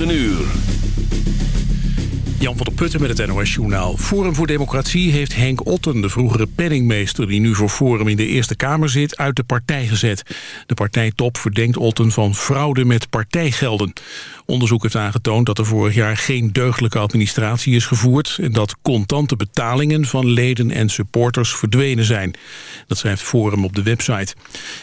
9 uur. Jan van der Putten met het NOS-journaal. Forum voor Democratie heeft Henk Otten, de vroegere penningmeester... die nu voor Forum in de Eerste Kamer zit, uit de partij gezet. De partijtop verdenkt Otten van fraude met partijgelden. Onderzoek heeft aangetoond dat er vorig jaar geen deugdelijke administratie is gevoerd... en dat contante betalingen van leden en supporters verdwenen zijn. Dat schrijft Forum op de website.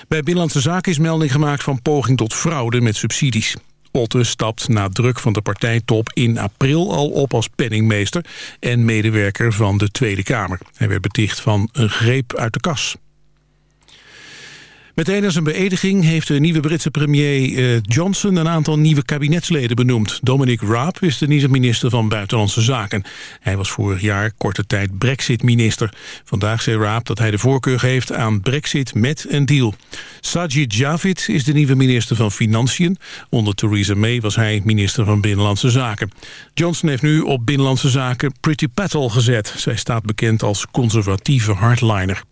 Bij Binnenlandse Zaken is melding gemaakt van poging tot fraude met subsidies. Otte stapt na druk van de partijtop in april al op als penningmeester en medewerker van de Tweede Kamer. Hij werd beticht van een greep uit de kas. Meteen als een beëdiging heeft de nieuwe Britse premier eh, Johnson een aantal nieuwe kabinetsleden benoemd. Dominic Raab is de nieuwe minister van Buitenlandse Zaken. Hij was vorig jaar korte tijd Brexit-minister. Vandaag zei Raab dat hij de voorkeur geeft aan Brexit met een deal. Sajid Javid is de nieuwe minister van Financiën. Onder Theresa May was hij minister van Binnenlandse Zaken. Johnson heeft nu op Binnenlandse Zaken Pretty Patel gezet. Zij staat bekend als conservatieve hardliner.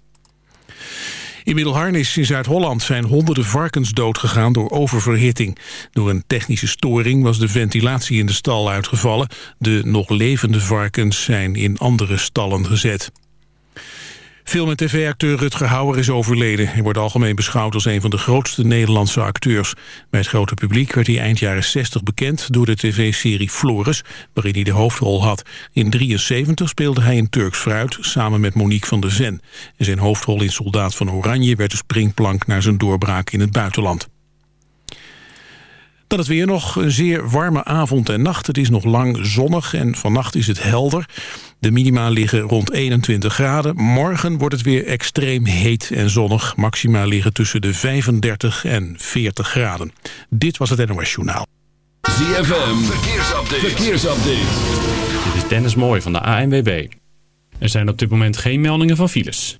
In Middelharnis in Zuid-Holland zijn honderden varkens doodgegaan door oververhitting. Door een technische storing was de ventilatie in de stal uitgevallen. De nog levende varkens zijn in andere stallen gezet. Film- en tv-acteur Rutger Hauer is overleden. Hij wordt algemeen beschouwd als een van de grootste Nederlandse acteurs. Bij het grote publiek werd hij eind jaren 60 bekend... door de tv-serie Flores, waarin hij de hoofdrol had. In 73 speelde hij in Turks Fruit samen met Monique van der Ven. En zijn hoofdrol in Soldaat van Oranje werd de springplank... naar zijn doorbraak in het buitenland. Dan het weer nog. Een zeer warme avond en nacht. Het is nog lang zonnig en vannacht is het helder. De minima liggen rond 21 graden. Morgen wordt het weer extreem heet en zonnig. Maxima liggen tussen de 35 en 40 graden. Dit was het NOS Journaal. ZFM, verkeersupdate. verkeersupdate. Dit is Dennis Mooij van de ANWB. Er zijn op dit moment geen meldingen van files.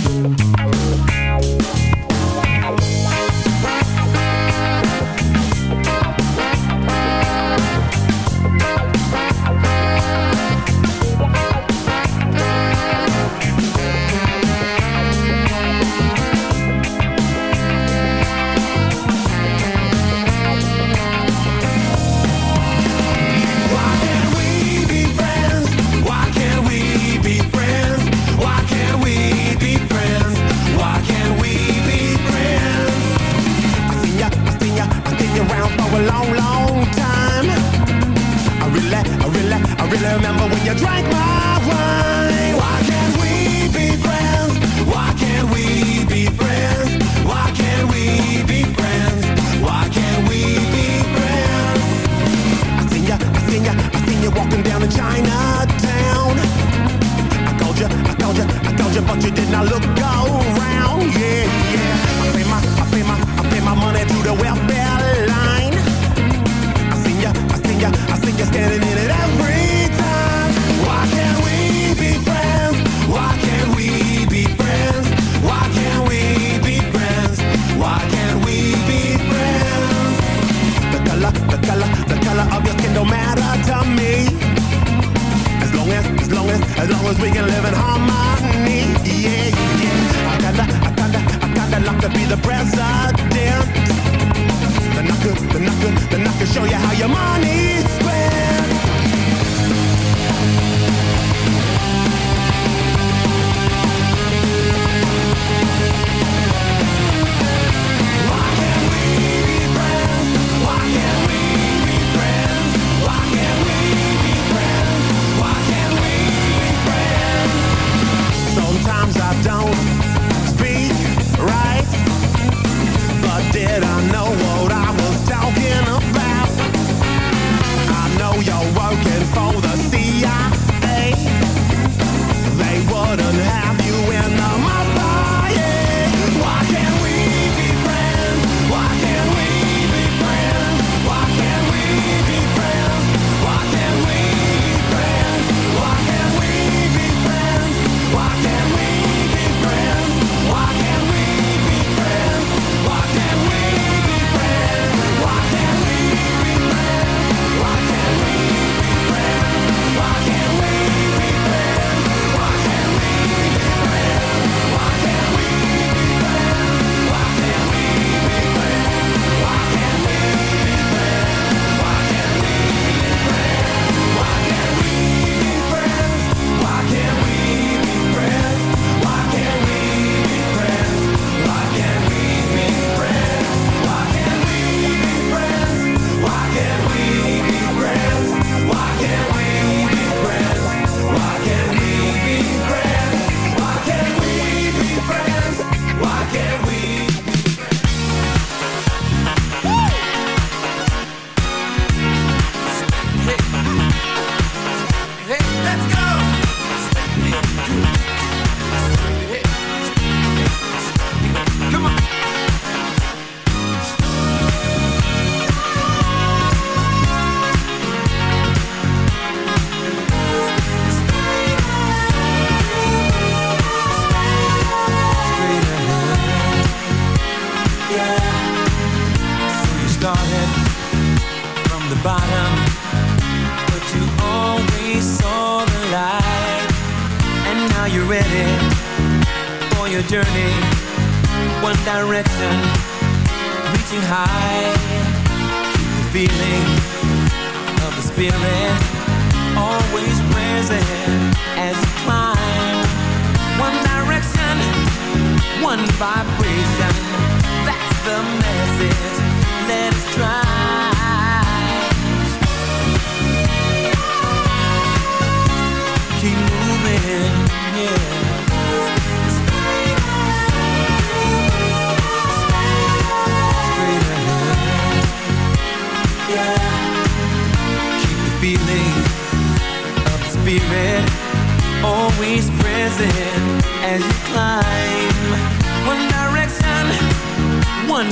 You drank my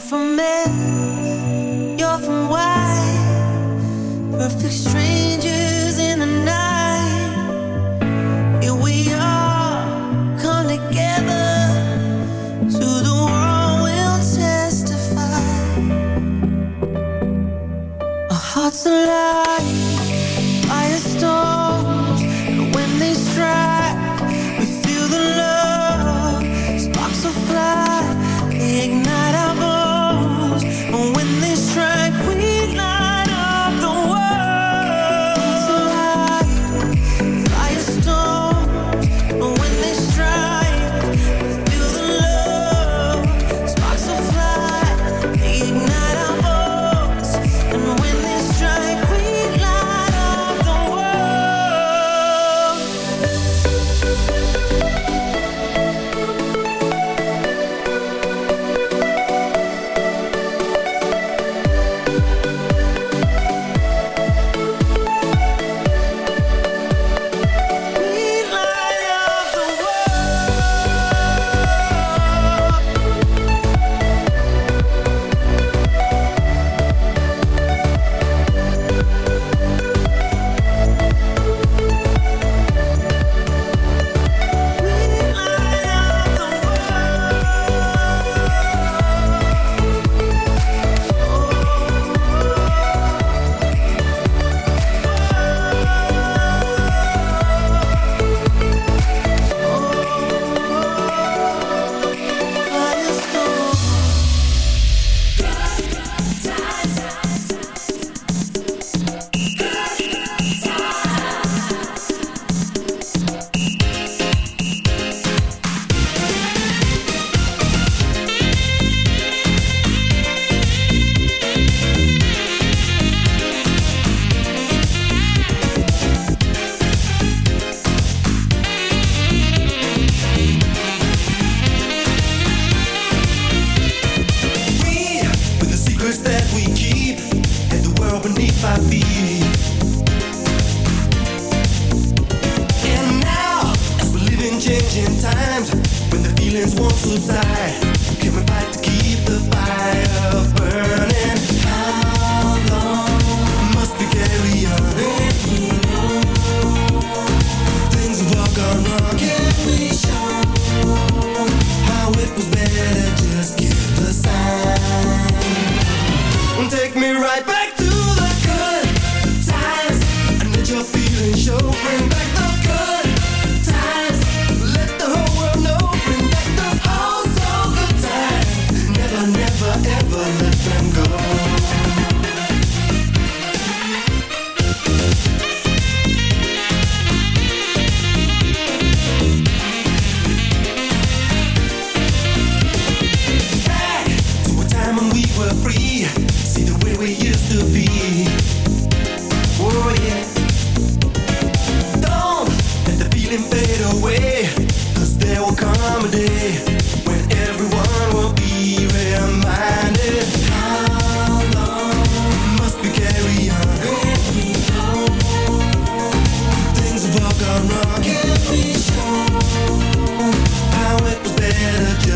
from men, you're from why? Perfect strangers in the night. Here we are, come together. To the world we'll testify. Our hearts alive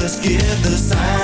just give the sign.